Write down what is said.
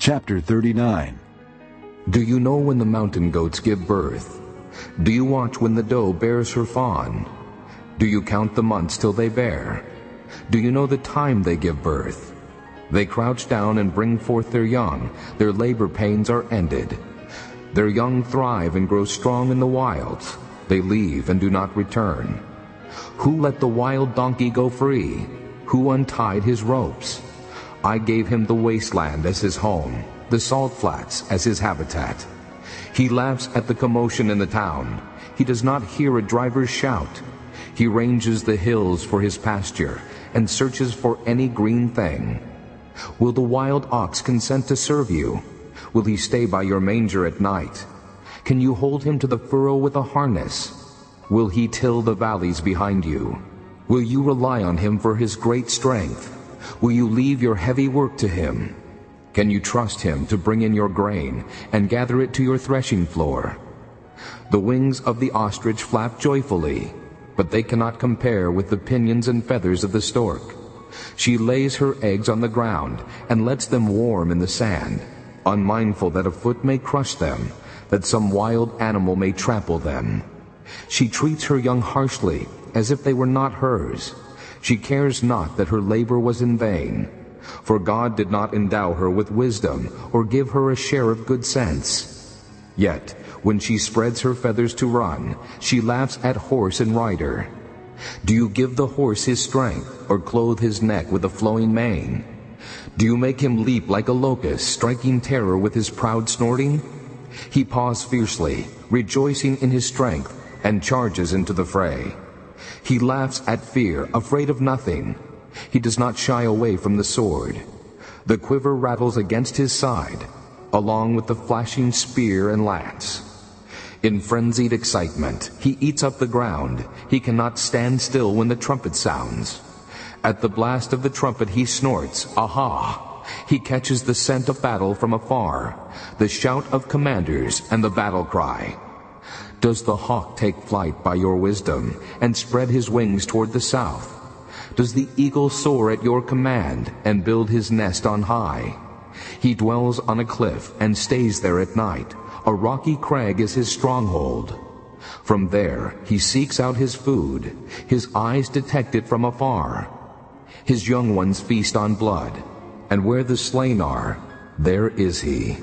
Chapter 39 Do you know when the mountain goats give birth? Do you watch when the doe bears her fawn? Do you count the months till they bear? Do you know the time they give birth? They crouch down and bring forth their young. Their labor pains are ended. Their young thrive and grow strong in the wilds. They leave and do not return. Who let the wild donkey go free? Who untied his ropes? I gave him the wasteland as his home, the salt flats as his habitat. He laughs at the commotion in the town. He does not hear a driver's shout. He ranges the hills for his pasture and searches for any green thing. Will the wild ox consent to serve you? Will he stay by your manger at night? Can you hold him to the furrow with a harness? Will he till the valleys behind you? Will you rely on him for his great strength? Will you leave your heavy work to him? Can you trust him to bring in your grain and gather it to your threshing floor? The wings of the ostrich flap joyfully, but they cannot compare with the pinions and feathers of the stork. She lays her eggs on the ground and lets them warm in the sand, unmindful that a foot may crush them, that some wild animal may trample them. She treats her young harshly, as if they were not hers. She cares not that her labor was in vain. For God did not endow her with wisdom, or give her a share of good sense. Yet, when she spreads her feathers to run, she laughs at horse and rider. Do you give the horse his strength, or clothe his neck with a flowing mane? Do you make him leap like a locust, striking terror with his proud snorting? He paws fiercely, rejoicing in his strength, and charges into the fray. He laughs at fear, afraid of nothing. He does not shy away from the sword. The quiver rattles against his side, along with the flashing spear and lance. In frenzied excitement, he eats up the ground. He cannot stand still when the trumpet sounds. At the blast of the trumpet he snorts, Aha! He catches the scent of battle from afar, the shout of commanders and the battle cry. Does the hawk take flight by your wisdom and spread his wings toward the south? Does the eagle soar at your command and build his nest on high? He dwells on a cliff and stays there at night. A rocky crag is his stronghold. From there he seeks out his food. His eyes detect it from afar. His young ones feast on blood, and where the slain are, there is he.